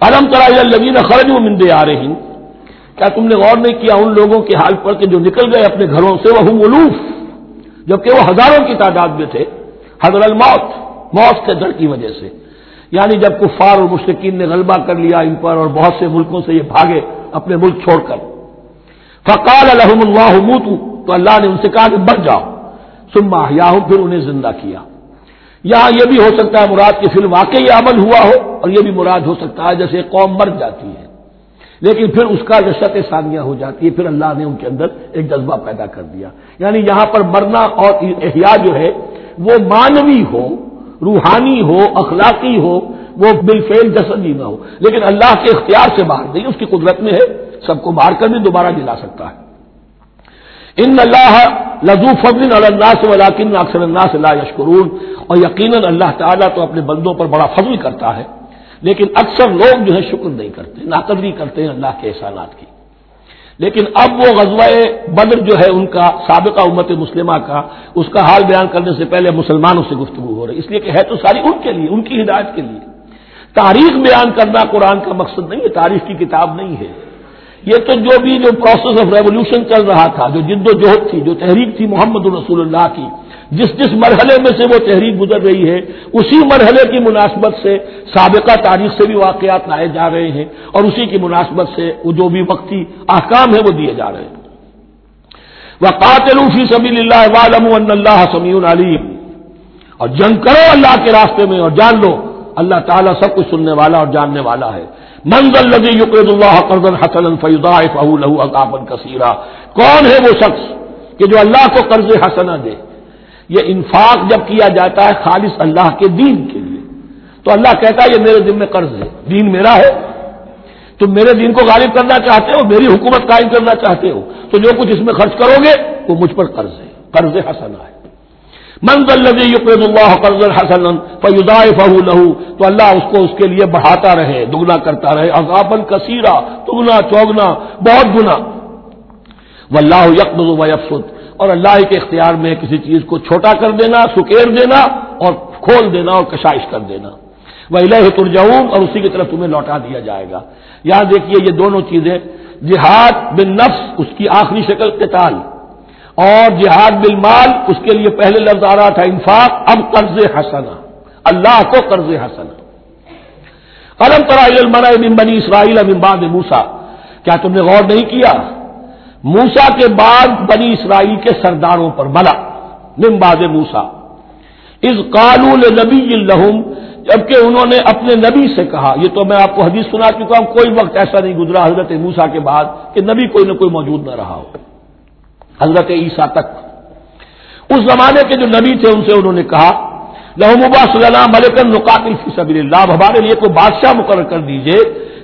علم طرح خرج و مندے آ رہی کیا تم نے غور نہیں کیا ان لوگوں کے حال پر کہ جو نکل گئے اپنے گھروں سے وہ ملوف جبکہ وہ ہزاروں کی تعداد میں تھے، حضر الموت، موت کے ڈر کی وجہ سے۔ یعنی جب کفار اور مشرقین نے غلبہ کر لیا ان پر اور بہت سے ملکوں سے یہ بھاگے اپنے ملک چھوڑ کر۔ فقال الحم اللہ تو اللہ نے ان سے کہا کہ بچ جاؤ۔ سما یا ہوں پھر انہیں زندہ کیا۔ یہاں یہ بھی ہو سکتا ہے مراد کی فلم واقعی عمل ہوا ہو اور یہ بھی مراد ہو سکتا ہے جیسے قوم مر جاتی ہے۔ لیکن پھر اس کا رشت ثانیہ ہو جاتی ہے۔ پھر اللہ نے ان کے اندر ایک جذبہ پیدا کر دیا۔ یعنی یہاں پر مرنا اور احیاء جو ہے، وہ مانوی ہو، روحانی ہو، اخلاقی ہو، وہ بالفیل جسدی نہ ہو۔ لیکن اللہ کے اختیار سے باہر نہیں، اس کی قدرت میں ہے۔ سب کو مار کر بھی دوبارہ دلا سکتا ہے۔ ان اللہ لذو فضل اللہ سے ولاکن اکثر اللہ سے یشکرون اور یقیناً اللہ تعالیٰ تو اپنے بندوں پر بڑا فضل کرتا ہے لیکن اکثر لوگ جو ہے شکر نہیں کرتے، ناقدری کرتے ہیں اللہ کے احسانات کی۔ لیکن اب وہ غزوہ بدر جو ہے ان کا سابقہ امت مسلمہ کا، اس کا حال بیان کرنے سے پہلے مسلمانوں سے گفتگو ہو رہی، اس لیے کہ ہے تو ساری ان کے لیے، ان کی ہدایت کے لیے۔ تاریخ بیان کرنا قرآن کا مقصد نہیں ہے، تاریخ کی کتاب نہیں ہے۔ یہ تو جو بھی جو پروسیس آف ریولیوشن چل رہا تھا، جو جد و جہد تھی، جو تحریک تھی محمد الرسول اللہ کی، جس جس مرحلے میں سے وہ تحریک گزر رہی ہے، اسی مرحلے کی مناسبت سے سابقہ تاریخ سے بھی واقعات لائے جا رہے ہیں اور اسی کی مناسبت سے وہ جو بھی وقتی احکام ہے وہ دیے جا رہے ہیں۔ وہ قاتلوفی سبی اللہ اللہ سمیع علیم اور جنگ کرو اللہ کے راستے میں اور جان لو، اللہ تعالیٰ سب کچھ سننے والا اور جاننے والا ہے۔ منزل لذی یقرد اللہ قرض حسن فیضا لہو کثیرہ کون ہے وہ شخص کہ جو اللہ کو قرض حسنہ دے؟ یہ انفاق جب کیا جاتا ہے خالص اللہ کے دین کے لیے. تو اللہ کہتا ہے یہ میرے دن میں قرض ہے. دین میرا ہے. تم میرے دین کو غالب کرنا چاہتے ہو؟ میری حکومت قائم کرنا چاہتے ہو؟ تو جو کچھ اس میں خرچ کرو گے وہ مجھ پر قرض ہے. قرض حسن ہے. منزل یقین اللہ قرض حسن فیدا فہ لہو تو اللہ اس کو اس کے لیے بڑھاتا رہے، دگنا کرتا رہے اغابن کثیرہ دگنا چوگنا، بہت گنا۔ و اللہ یکمز و یفسد، اور اللہ کے اختیار میں کسی چیز کو چھوٹا کر دینا، سکیر دینا، اور کھول دینا، اور کشائش کر دینا۔ وہ الہ ترجعون، اور اسی کی طرف تمہیں لوٹا دیا جائے گا۔ یہاں دیکھیے یہ دونوں چیزیں، جہاد بن نفس اس کی آخری شکل قتال۔ اور جہاد بل مال اس کے لیے پہلے لفظ آ رہا تھا انفاق، اب قرض حسنا اللہ کو قرض حسنا قلم ترا بنی اسرائیل امباد موسا کیا تم نے غور نہیں کیا؟ موسا کے بعد بنی اسرائیل کے سرداروں پر بلا۔ نمباد موسا اس قانون نبی الحم جبکہ انہوں نے اپنے نبی سے کہا۔ یہ تو میں آپ کو حدیث سنا چکا ہوں، کوئی وقت ایسا نہیں گزرا حضرت موسا کے بعد کہ نبی کوئی نہ کوئی موجود نہ رہا ہو۔ حضرت عیسیٰ تک۔ اس زمانے کے جو نبی تھے، ان سے انہوں نے کہا لہمبا صلی اللہ ملکن نقاتل فی سبیل اللہ ہمارے لیے کوئی بادشاہ مقرر کر دیجیے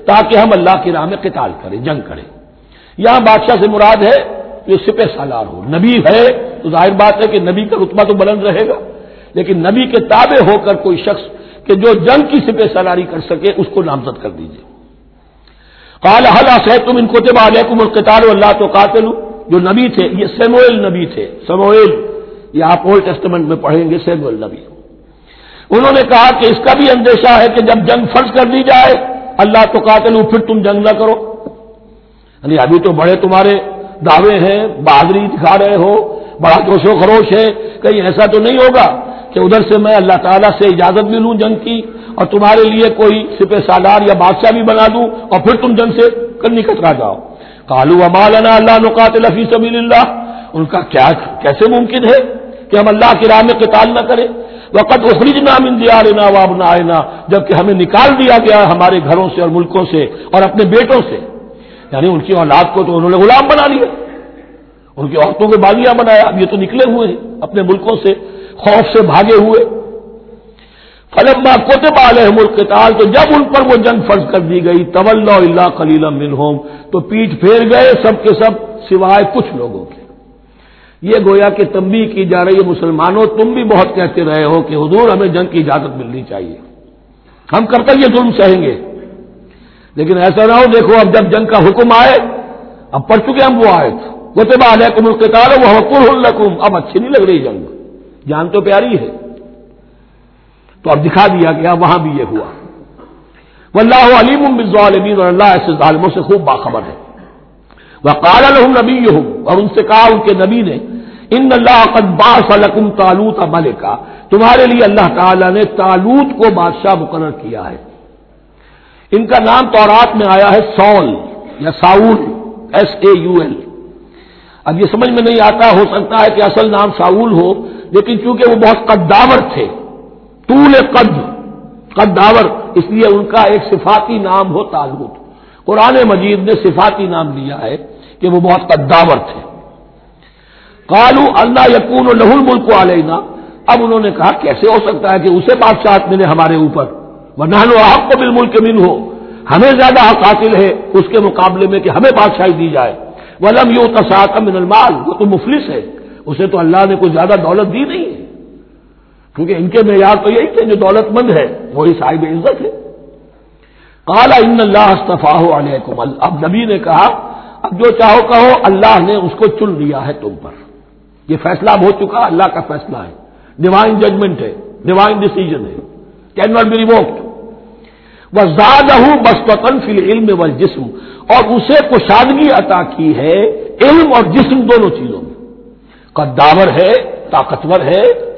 تاکہ ہم اللہ کی راہ میں قتال کریں، جنگ کریں۔ یہاں بادشاہ سے مراد ہے جو سپہ سالار ہو۔ نبی ہے تو ظاہر بات ہے کہ نبی کا رتبہ تو بلند رہے گا، لیکن نبی کے تابع ہو کر کوئی شخص کہ جو جنگ کی سپہ سالاری کر سکے، اس کو نامزد کر دیجیے کال حل سے تم ان کو علیکم القتال اللہ تو قاتل جو نبی تھے، یہ سیموئل نبی تھے۔ سموئل یہ آپ اولڈ ٹیسٹمنٹ میں پڑھیں گے سیموئل نبی۔ انہوں نے کہا کہ اس کا بھی اندیشہ ہے کہ جب جنگ فرض کر دی جائے، اللہ تو قاتل پھر تم جنگ نہ کرو۔ یعنی ابھی تو بڑے تمہارے دعوے ہیں، بہادری دکھا رہے ہو، بڑا جوش و خروش ہے۔ کہیں ایسا تو نہیں ہوگا کہ ادھر سے میں اللہ تعالیٰ سے اجازت بھی لوں جنگ کی اور تمہارے لیے کوئی سپہ سالار یا بادشاہ بھی بنا دوں اور پھر تم جنگ سے کرنی کترا جاؤ۔ کالو امالنا اللہ نقات لفی سبیل اللہ ان کا کیا کیسے ممکن ہے کہ ہم اللہ کی راہ میں قتال نہ کریں؟ وقت اخرج نام اندیا لینا واب نہ جبکہ ہمیں نکال دیا گیا ہمارے گھروں سے اور ملکوں سے اور اپنے بیٹوں سے۔ یعنی ان کی اولاد کو تو انہوں نے غلام بنا لیا۔ ان کی عورتوں کے باغیاں بنایا۔ اب یہ تو نکلے ہوئے ہیں اپنے ملکوں سے، خوف سے بھاگے ہوئے۔ فلما کوتب علیہم القتال تو جب ان پر وہ جنگ فرض کر دی گئی طول اللہ خلیل منہم تو پیٹ پھیر گئے سب کے سب سوائے کچھ لوگوں کے۔ یہ گویا کہ تمبی کی جا رہی ہے مسلمانوں، تم بھی بہت کہتے رہے ہو کہ حضور ہمیں جنگ کی اجازت ملنی چاہیے۔ ہم کب تک یہ ظلم سہیں گے۔ لیکن ایسا نہ ہو، دیکھو اب جب جنگ کا حکم آئے، اب پڑھ چکے ہم وہ آئے وہ تو علیکم القتال وہ حکم الرقم اب اچھی نہیں لگ رہی جنگ۔ جان تو پیاری ہے۔ تو اب دکھا دیا گیا ہاں، وہاں بھی یہ ہوا۔ و اللہ علیم بالظالمین اور اللہ ایسے ظالموں سے خوب باخبر ہے۔ وہ کال الحم اور ان سے کہا ان کے نبی نے، ان اللہ قدبا سلکم تالوت ملکا، تمہارے لیے اللہ تعالی نے تالوت کو بادشاہ مقرر کیا ہے۔ ان کا نام تورات میں آیا ہے سول یا Saul S A U L اب یہ سمجھ میں نہیں آتا، ہو سکتا ہے کہ اصل نام ساؤل ہو، لیکن چونکہ وہ بہت قداور تھے، طول قد قداور اس لیے ان کا ایک صفاتی نام ہو تالوت قرآن مجید نے صفاتی نام لیا ہے کہ وہ بہت قداور تھے کالو اللہ یقون و لہول ملک علینا اب انہوں نے کہا کیسے ہو سکتا ہے کہ اسے بادشاہ ملے ہمارے اوپر؟ وہ نہ آپ کو بل ملک من ہو ہمیں زیادہ حق حاصل ہے اس کے مقابلے میں کہ ہمیں بادشاہی دی جائے۔ ولم یو تصاق من المال۔ وہ تو مفلس ہے۔ اسے تو اللہ نے کوئی زیادہ دولت دی نہیں۔ کیونکہ ان کے معیار تو یہی تھے جو دولت مند ہے، وہی صاحب عزت ہے۔ کالا ان اللہ استفاح علیکم۔ اب نبی نے کہا، اب جو چاہو کہو، اللہ نے اس کو چن لیا ہے تم پر۔ یہ فیصلہ ہو چکا، اللہ کا فیصلہ ہے۔ ڈیوائن ججمنٹ ہے ڈیوائن ڈیسیجن ہے۔ کین ناٹ بی ریوکڈ وہ زیادہ ہوں فی علم و جسم اور اسے کشادگی عطا کی ہے علم اور جسم دونوں چیزوں میں۔ قداور ہے، طاقتور ہے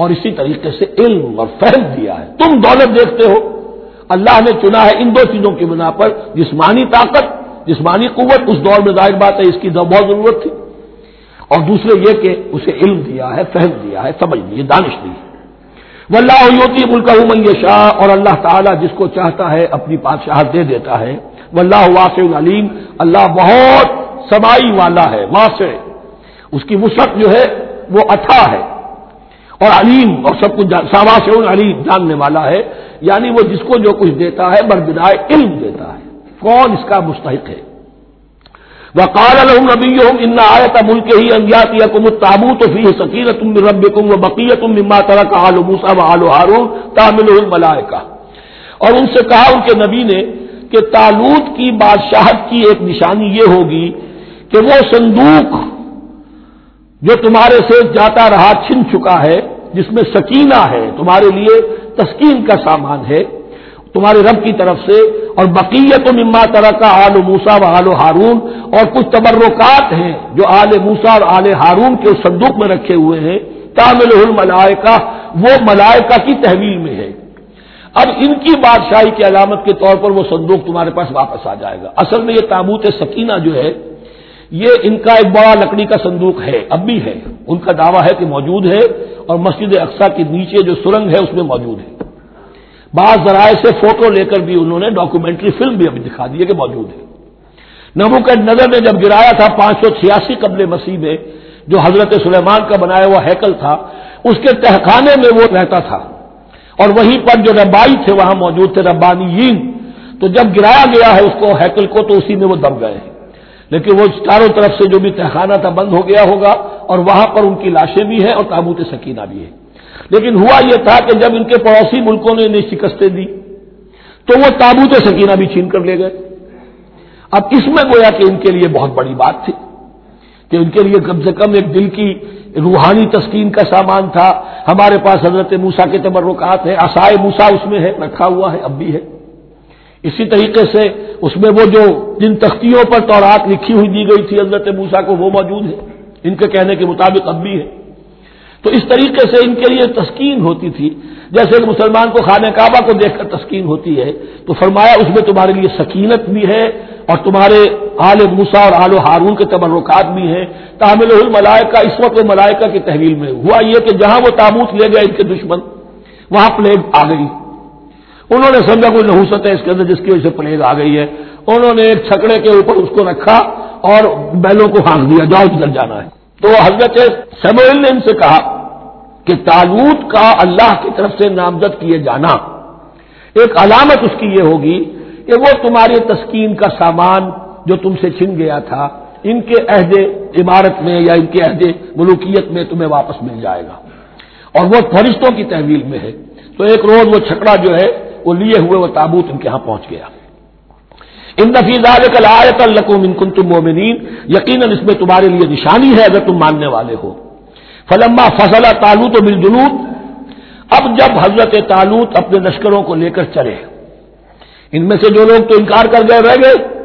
اور اسی طریقے سے علم اور فہم دیا ہے۔ تم دولت دیکھتے ہو۔ اللہ نے چنا ہے ان دو چیزوں کی بنا پر جسمانی طاقت، جسمانی قوت۔ اس دور میں ظاہر بات ہے اس کی بہت ضرورت تھی۔ اور دوسرے یہ کہ اسے علم دیا ہے، فہم دیا ہے، سمجھ دی دانش دی ہے اللہ یوتی ملک شاہ اور اللہ تعالیٰ جس کو چاہتا ہے اپنی بادشاہ دے دیتا ہے۔ وہ اللہ واسع العلیم اللہ بہت سمائی والا ہے، واسع۔ اس کی وسعت جو ہے وہ اتھا ہے۔ اور علیم، اور سب کچھ ساواس علیم جاننے والا ہے۔ یعنی وہ جس کو جو کچھ دیتا ہے بربدائے علم دیتا ہے۔ کون اس کا مستحق ہے؟ وقال الحم نبی ان آیت ملک ہی انگیات کم تابو تو فی سکیر تم رب کم و بقیت مما طرح کا آل موسا و آل ہارون تامل اور ان سے کہا ان کے نبی نے کہ تالوت کی بادشاہت کی ایک نشانی یہ ہوگی کہ وہ صندوق جو تمہارے سے جاتا رہا، چھن چکا ہے جس میں سکینہ ہے، تمہارے لیے تسکین کا سامان ہے۔ تمہارے رب کی طرف سے، اور بقیت و مما طرح کا آل موسا و آل و ہارون، اور کچھ تبرکات ہیں جو آل موسا اور آل ہارون کے اس صندوق میں رکھے ہوئے ہیں۔ تامل الملائکہ، وہ ملائکہ کی تحویل میں ہے۔ اب ان کی بادشاہی کی علامت کے طور پر وہ صندوق تمہارے پاس واپس آ جائے گا۔ اصل میں یہ تابوت سکینہ جو ہے یہ ان کا ایک بڑا لکڑی کا صندوق ہے، اب بھی ہے۔ ان کا دعویٰ ہے کہ موجود ہے اور مسجد اقسا کے نیچے جو سرنگ ہے، اس میں موجود ہے۔ بعض ذرائع سے فوٹو لے کر بھی انہوں نے ڈاکومنٹری فلم بھی ابھی دکھا دی کہ موجود ہے۔ نبو کے نظر نے جب گرایا تھا پانچ سو چھیاسی قبل مسیح میں، جو حضرت سلیمان کا بنایا ہوا ہیکل تھا، اس کے تہخانے میں وہ رہتا تھا۔ اور وہیں پر جو ربائی تھے، وہاں موجود تھے ربانی تو جب گرایا گیا ہے اس کو ہیکل کو، تو اسی میں وہ دب گئے ہیں۔ لیکن وہ چاروں طرف سے جو بھی تہخانہ تھا بند ہو گیا ہوگا اور وہاں پر ان کی لاشیں بھی ہیں اور تابوت سکینہ بھی ہے لیکن ہوا یہ تھا کہ جب ان کے پڑوسی ملکوں نے انہیں شکستیں دی تو وہ تابوت سکینہ بھی چھین کر لے گئے۔ اب اس میں گویا کہ ان کے لیے بہت بڑی بات تھی کہ ان کے لیے کم سے کم ایک دل کی روحانی تسکین کا سامان تھا۔ ہمارے پاس حضرت موسا کے تبرکات ہیں، آسائے موسا اس میں ہے رکھا ہوا ہے، اب بھی ہے۔ اسی طریقے سے اس میں وہ جو جن تختیوں پر تورات لکھی ہوئی دی گئی تھی حضرت موسا کو وہ موجود ہے ان کے کہنے کے مطابق اب بھی ہے تو اس طریقے سے ان کے لیے تسکین ہوتی تھی۔ جیسے مسلمان کو خانہ کعبہ کو دیکھ کر تسکین ہوتی ہے، تو فرمایا اس میں تمہارے لیے سکینت بھی ہے اور تمہارے آل موسا اور آل و ہارون کے تبرکات بھی ہیں۔ تامل الملائکہ، اس وقت ملائکہ کی تحویل میں ہوا۔ یہ کہ جہاں وہ تابوت لے گئے ان کے دشمن، وہاں پلیگ آ گئی۔ انہوں نے سمجھا کوئی نحوست ہے اس کے اندر جس کی وجہ سے پلیگ آ گئی ہے۔ انہوں نے ایک چھکڑے کے اوپر اس کو رکھا اور بیلوں کو ہانک دیا، جاؤ جدھر جانا ہے۔ تو حضرت سموئل نے ان سے کہا کہ تالوت کا اللہ کی طرف سے نامزد کیے جانا، ایک علامت اس کی یہ ہوگی کہ وہ تمہاری تسکین کا سامان جو تم سے چھن گیا تھا، ان کے عہد عمارت میں یا ان کے عہد ملوکیت میں تمہیں واپس مل جائے گا۔ اور وہ فرشتوں کی تحویل میں ہے۔ تو ایک روز وہ چھکڑا جو ہے وہ لیے ہوئے وہ تابوت ان کے ہاں پہنچ گیا۔ ان نفیز کل آیت القم ان کن تم مومنین، یقیناً اس میں تمہارے لیے نشانی ہے اگر تم ماننے والے ہو۔ فلما فصل تالوت و بل اب جب حضرت تالوت اپنے لشکروں کو لے کر چلے، ان میں سے جو لوگ تو انکار کر گئے، رہ گئے۔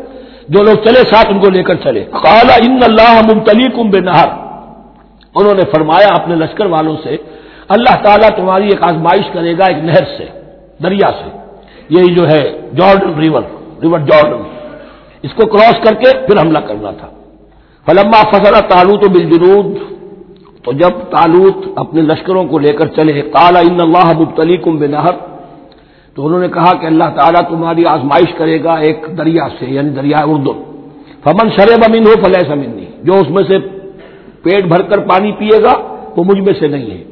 جو لوگ چلے، ساتھ ان کو لے کر چلے۔ کالا ان اللہ ممتلی کم بے نہر انہوں نے فرمایا اپنے لشکر والوں سے، اللہ تعالیٰ تمہاری ایک آزمائش کرے گا ایک نہر سے۔ دریا سے۔ یہی جو ہے جارڈن ریور ریور جارڈن۔ اس کو کراس کر کے پھر حملہ کرنا تھا۔ فلما فصلہ تالوت و بل تو جب تالوت اپنے لشکروں کو لے کر چلے کالا ان اللہ مبتلی کم بے نہر تو انہوں نے کہا کہ اللہ تعالیٰ تمہاری آزمائش کرے گا ایک دریا سے یعنی دریا اردو فمن شرب امین ہو فلح سمنی جو اس میں سے پیٹ بھر کر پانی پیے گا، وہ مجھ میں سے نہیں ہے۔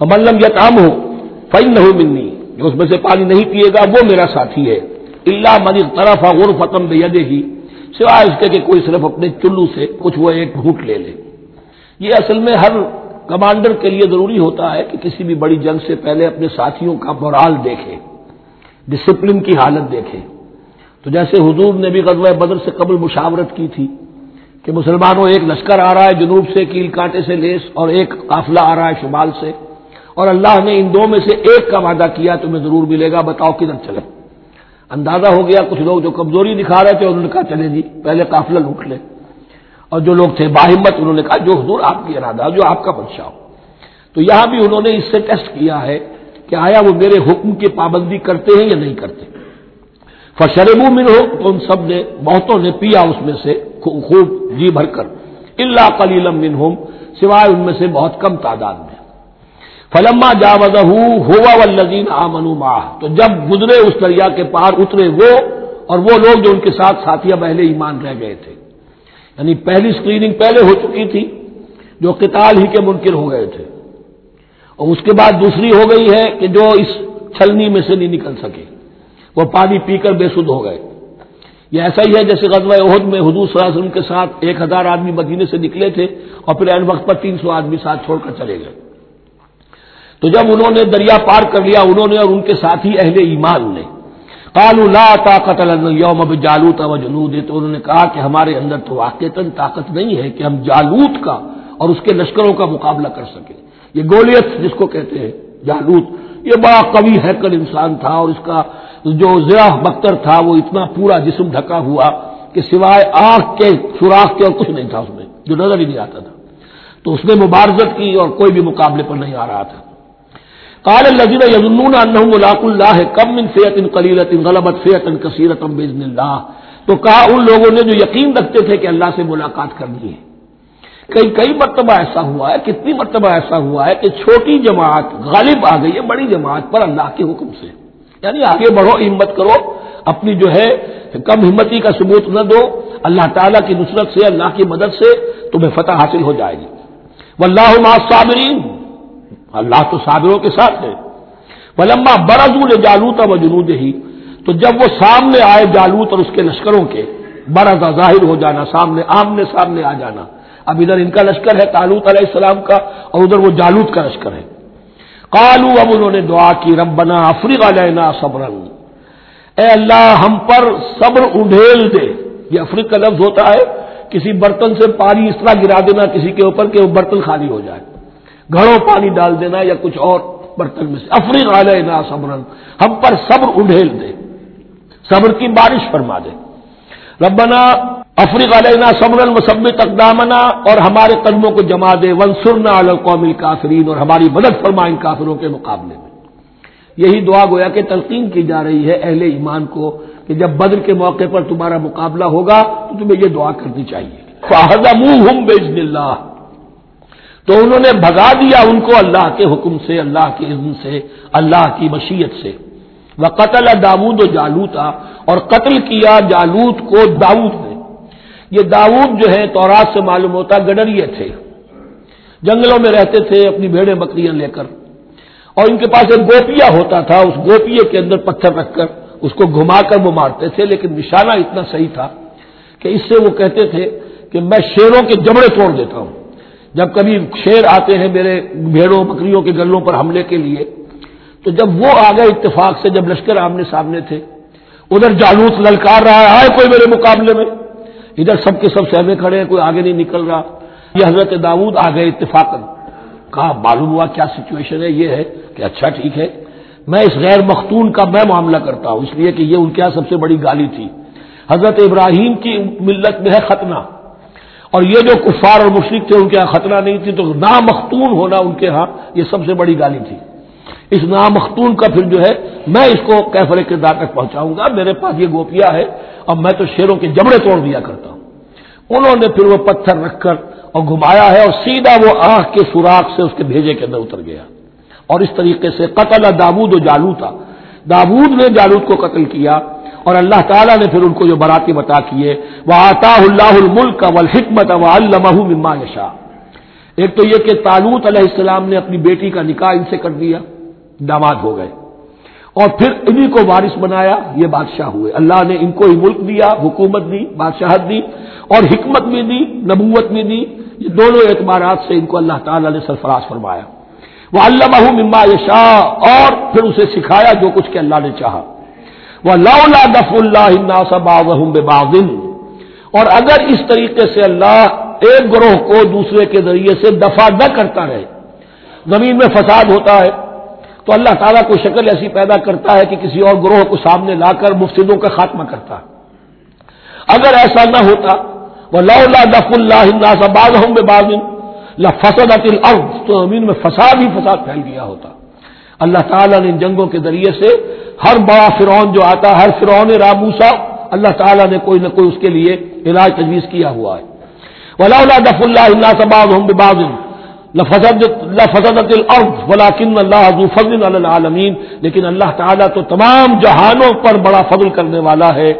ملم یا کام ہو فن نہ منی۔ جو اس میں سے پانی نہیں پیے گا، وہ میرا ساتھی ہے۔ اللہ من طرف غور فتم بے ہی سوائے اس کے کہ کوئی صرف اپنے چلو سے کچھ وہ ایک گھوٹ لے لے۔ یہ اصل میں ہر کمانڈر کے لیے ضروری ہوتا ہے کہ کسی بھی بڑی جنگ سے پہلے اپنے ساتھیوں کا مورال دیکھے، ڈسپلن کی حالت دیکھے۔ تو جیسے حضور نے بھی غزوہ بدر سے قبل مشاورت کی تھی کہ مسلمانوں، ایک لشکر آ رہا ہے جنوب سے، کیل کانٹے سے لیس، اور ایک قافلہ آ رہا ہے شمال سے۔ اور اللہ نے ان دو میں سے ایک کا وعدہ کیا تمہیں ضرور ملے گا، بتاؤ کدھر چلے؟ اندازہ ہو گیا کچھ لوگ جو کمزوری دکھا رہے تھے، انہوں نے کہا چلے جی پہلے قافلہ لوٹ لے اور جو لوگ تھے باہمت انہوں نے کہا، جو حضور آپ کی ارادہ، جو آپ کا بادشاہ ہو۔ تو یہاں بھی انہوں نے اس سے ٹیسٹ کیا ہے کہ آیا وہ میرے حکم کی پابندی کرتے ہیں یا نہیں کرتے۔ فشربو من ہو تو ان سب نے، بہتوں نے پیا اس میں سے خوب جی بھر کر۔ اللہ کلیلم من ہوم سوائے ان میں سے بہت کم تعداد میں۔ فلما جا وزہ ہوا ولزین آمن تو جب گزرے اس دریا کے پار اترے وہ اور وہ لوگ جو ان کے ساتھ ساتھیاں پہلے ایمان رہ گئے تھے۔ یعنی پہلی اسکریننگ پہلے ہو چکی تھی جو قتال ہی کے منکر ہو گئے تھے۔ اور اس کے بعد دوسری ہو گئی ہے کہ جو اس چھلنی میں سے نہیں نکل سکے۔ وہ پانی پی کر بے سدھ ہو گئے۔ یہ ایسا ہی ہے جیسے غزوہ عہد میں حضور صلی اللہ علیہ وسلم کے ساتھ ایک ہزار آدمی مدینے سے نکلے تھے اور پھر این وقت پر تین سو آدمی ساتھ چھوڑ کر چلے گئے۔ تو جب انہوں نے دریا پار کر لیا انہوں نے اور ان کے ساتھی اہل ایمان نے کالو لا طاقت یوم اب جالوت و جنود، تو انہوں نے کہا کہ ہمارے اندر تو واقع طاقت نہیں ہے کہ ہم جالوت کا اور اس کے لشکروں کا مقابلہ کر سکیں۔ یہ گولیت جس کو کہتے ہیں، جالوت، یہ بڑا قوی ہیکر انسان تھا اور اس کا جو زرا بختر تھا وہ اتنا پورا جسم ڈھکا ہوا کہ سوائے آنکھ کے، سوراخ کے اور کچھ نہیں تھا اس میں، جو نظر ہی نہیں آتا تھا۔ تو اس نے مبارزت کی اور کوئی بھی مقابلے پر نہیں آ رہا تھا۔ کال الزیر یزنون ملاق اللہ کم ان فیت ان قلیلت ان غلبت فیت ان کثیرت بزن اللہ تو کہا ان لوگوں نے جو یقین رکھتے تھے کہ اللہ سے ملاقات کرنی ہے. کئی کئی مرتبہ ایسا ہوا ہے، کتنی مرتبہ ایسا ہوا ہے کہ چھوٹی جماعت غالب آ گئی ہے، بڑی جماعت پر اللہ کے حکم سے. یعنی آگے بڑھو، ہمت کرو، اپنی جو ہے، کم ہمتی کا ثبوت نہ دو، اللہ تعالیٰ کی نصرت سے، اللہ کی مدد سے تمہیں فتح حاصل ہو جائے گی. وہ اللہ صابرین اللہ تو صابروں کے ساتھ ہے۔ ولما برضول جالوت و جنود ہی تو جب وہ سامنے آئے جالوت اور اس کے لشکروں کے برضا ظاہر ہو جانا، سامنے، آمنے، سامنے آ جانا۔ اب ادھر ان کا لشکر ہے تالوت علیہ السلام کا، اور ادھر وہ جالوت کا لشکر ہے۔ کالو اب انہوں نے دعا کی، ربنا افریق علینا صبر اے اللہ، ہم پر صبر اڈھیل دے۔ یہ افریق کا لفظ ہوتا ہے، کسی برتن سے پانی اس طرح گرا دینا، کسی کے اوپر کہ وہ برتن خالی ہو جائے۔ گھروں پانی ڈال دینا یا کچھ اور برتن میں سے۔ افریق علینا صبر ہم پر صبر اڈھیل دے۔ صبر کی بارش فرما دے۔ ربنا، افریق علینا سمرن و سب تقدامنا اور ہمارے قدموں کو جما دے۔ ونسرنا القوم کافرین اور ہماری مدد فرما ان کافروں کے مقابلے میں۔ یہی دعا گویا کہ تلقین کی جا رہی ہے اہل ایمان کو کہ جب بدر کے موقع پر تمہارا مقابلہ ہوگا تو تمہیں یہ دعا کرنی چاہیے۔ منہ بزن اللہ تو انہوں نے بھگا دیا ان کو اللہ کے حکم سے، اللہ کے عزم سے، اللہ کی مشیت سے۔ وہ قتل داود و جالوتا اور قتل کیا جالوت کو داود نے۔ یہ داود جو ہے تورات سے معلوم ہوتا گڈریے تھے۔ جنگلوں میں رہتے تھے، اپنی بھیڑیں بکریاں لے کر۔ اور ان کے پاس ایک گوپیا ہوتا تھا، اس گوپیے کے اندر پتھر رکھ کر، اس کو گھما کر وہ مارتے تھے۔ لیکن نشانہ اتنا صحیح تھا کہ اس سے وہ کہتے تھے کہ میں شیروں کے جبڑے توڑ دیتا ہوں۔ جب کبھی شیر آتے ہیں میرے بھیڑوں بکریوں کے گلوں پر حملے کے لیے، تو جب وہ آ گئے اتفاق سے، جب لشکر آمنے سامنے تھے، ادھر جالوس للکار رہا ہے کوئی میرے مقابلے میں؟ ادھر سب کے سب سہمے کھڑے ہیں، کوئی آگے نہیں نکل رہا۔ یہ حضرت داود آ گئے اتفاق کہا، معلوم ہوا کیا سچویشن ہے؟ یہ ہے کہ اچھا ٹھیک ہے۔ میں اس غیر مختون کا میں معاملہ کرتا ہوں، اس لیے کہ یہ ان کے یہاں سب سے بڑی گالی تھی۔ حضرت ابراہیم کی ملت میں ہے ختنہ۔ اور یہ جو کفار اور مشرق تھے، ان کے یہاں خطرہ نہیں تھی، تو نامختون ہونا ان کے ہاں یہ سب سے بڑی گالی تھی۔ اس نامختون کا پھر جو ہے، میں اس کو کیفر کردار تک پہنچاؤں گا۔ میرے پاس یہ گوپیا ہے اور میں تو شیروں کے جبڑے توڑ دیا کرتا ہوں۔ انہوں نے پھر وہ پتھر رکھ کر اور گھمایا ہے اور سیدھا وہ آنکھ کے سوراخ سے اس کے بھیجے کے اندر اتر گیا۔ اور اس طریقے سے قتل دابود و جالو تھا نے جالود کو قتل کیا۔ اور اللہ تعالیٰ نے پھر ان کو جو براتی بتا کیے وہ آتا اللہ الملک و حکمت و اللہ ایک تو یہ کہ تالوت علیہ السلام نے اپنی بیٹی کا نکاح ان سے کر دیا، داماد ہو گئے۔ اور پھر انہیں کو وارث بنایا، یہ بادشاہ ہوئے۔ اللہ نے ان کو ہی ملک دیا، حکومت دی، بادشاہت دی، اور حکمت بھی دی، نبوت بھی دی۔ یہ دونوں اعتبارات سے ان کو اللہ تعالیٰ نے سرفراز فرمایا۔ وہ اللہ مما شاہ اور پھر اسے سکھایا جو کچھ کہ اللہ نے چاہا۔ وہ دف اللہ اور اگر اس طریقے سے اللہ ایک گروہ کو دوسرے کے ذریعے سے دفاع نہ کرتا رہے، زمین میں فساد ہوتا ہے، تو اللہ تعالیٰ کو شکل ایسی پیدا کرتا ہے کہ کسی اور گروہ کو سامنے لا کر مفسدوں کا خاتمہ کرتا۔ ہے اگر ایسا نہ ہوتا وہ لا دف اللہ باز ہوں بے باز تو زمین میں فساد ہی فساد پھیل گیا ہوتا۔ اللہ تعالیٰ نے ان جنگوں کے ذریعے سے ہر بڑا فرعون جو آتا ہر فرعون راموسا اللہ تعالیٰ نے کوئی نہ کوئی اس کے لیے علاج تجویز کیا ہوا ہے۔ ولا دف اللہ اللہ سباب ولاکن اللہ فضل العالمین لیکن اللہ تعالیٰ تو تمام جہانوں پر بڑا فضل کرنے والا ہے۔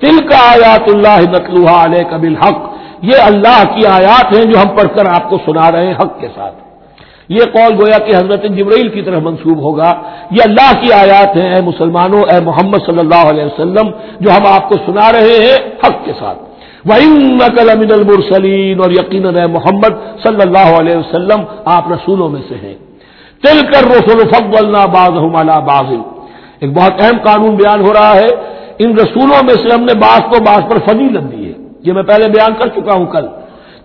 تل کا آیات اللہ نقلوہ علیہ کبل حق یہ اللہ کی آیات ہیں جو ہم پڑھ کر آپ کو سنا رہے ہیں حق کے ساتھ۔ یہ قول گویا کہ حضرت جبرائیل کی طرف منسوب ہوگا۔ یہ اللہ کی آیات ہیں، اے مسلمانوں، اے محمد صلی اللہ علیہ وسلم، جو ہم آپ کو سنا رہے ہیں حق کے ساتھ۔ وہ نقل امین المرسلین اور یقیناً اے محمد صلی اللہ علیہ وسلم، آپ رسولوں میں سے ہیں۔ تل کر رسول فضل باز باز ایک بہت اہم قانون بیان ہو رہا ہے۔ ان رسولوں میں سے ہم نے بعض کو بعض پر فضیلت دی ہے۔ یہ میں پہلے بیان کر چکا ہوں کل۔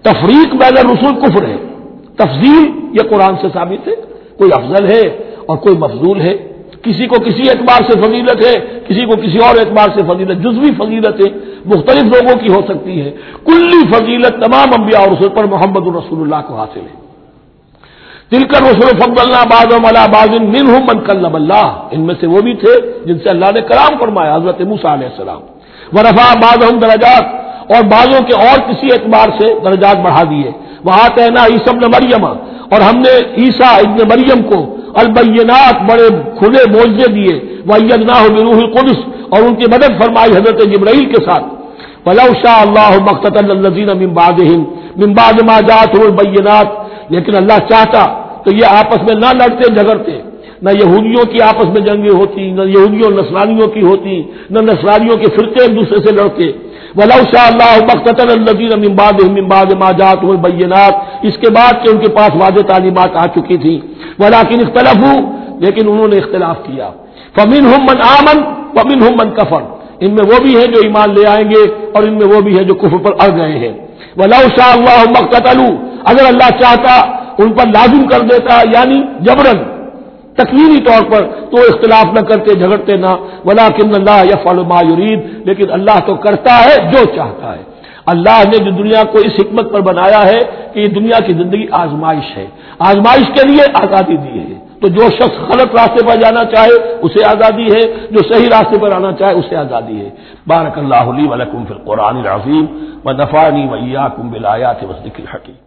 تفریق بین رسول کفر ہے۔ تفضیل یہ قرآن سے ثابت ہے۔ کوئی افضل ہے اور کوئی مفضول ہے۔ کسی کو کسی اعتبار سے فضیلت ہے، کسی کو کسی اور اعتبار سے فضیلت جزوی فضیلت ہے مختلف لوگوں کی ہو سکتی ہے۔ کلی فضیلت تمام انبیاء اور رسول پر محمد الرسول اللہ کو حاصل ہے۔ دل کر رسول فضل اللہ باز باز من من کلب اللہ ان میں سے وہ بھی تھے جن سے اللہ نے کرام فرمایا، حضرت موسا علیہ السلام۔ و رفا باز درجات اور بعضوں کے اور کسی اعتبار سے درجات بڑھا دیے۔ وہاں تہنا عیسم نے مریم۔ اور ہم نے عیسا ابن مریم کو البینات بڑے کھلے موجے دیے۔ وہ روح القدس۔ اور ان کی مدد فرمائی حضرت جبرائیل کے ساتھ۔ ولو شاہ اللہ مقت الزین ممباد ممباد ما جات البینات لیکن اللہ چاہتا تو یہ آپس میں نہ لڑتے، جھگڑتے۔ نہ یہودیوں کی آپس میں جنگیں ہوتی، نہ یہودیوں نسلانیوں کی ہوتی، نہ نسلانیوں کے فرقے ایک دوسرے سے لڑتے۔ ولو شاء اللہ مقتل الدین امباد امباد ماجات البینات۔ اس کے بعد کہ ان کے پاس واضح تعلیمات آ چکی تھی ولاکن اختلاف ہوں لیکن انہوں نے اختلاف کیا۔ فمین ہم من آمن فمین ہم من کفن ان میں وہ بھی ہیں جو ایمان لے آئیں گے، اور ان میں وہ بھی ہیں جو کفر پر اڑ گئے ہیں۔ ولو شاء اللہ مقتل اگر اللہ چاہتا، ان پر لازم کر دیتا یعنی جبرن تکلیمی طور پر تو اختلاف نہ کرتے، جھگڑتے نہ۔ ولا کن اللہ یا ما یرید، لیکن اللہ تو کرتا ہے جو چاہتا ہے۔ اللہ نے جو دنیا کو اس حکمت پر بنایا ہے کہ یہ دنیا کی زندگی آزمائش ہے۔ آزمائش کے لیے آزادی دی ہے۔ تو جو شخص غلط راستے پر جانا چاہے، اسے آزادی ہے۔ جو صحیح راستے پر آنا چاہے، اسے آزادی ہے۔ بارک اللہ علی ولکم فی القرآن العظیم و نفانی ویا کم بلایات وسط الحکیم۔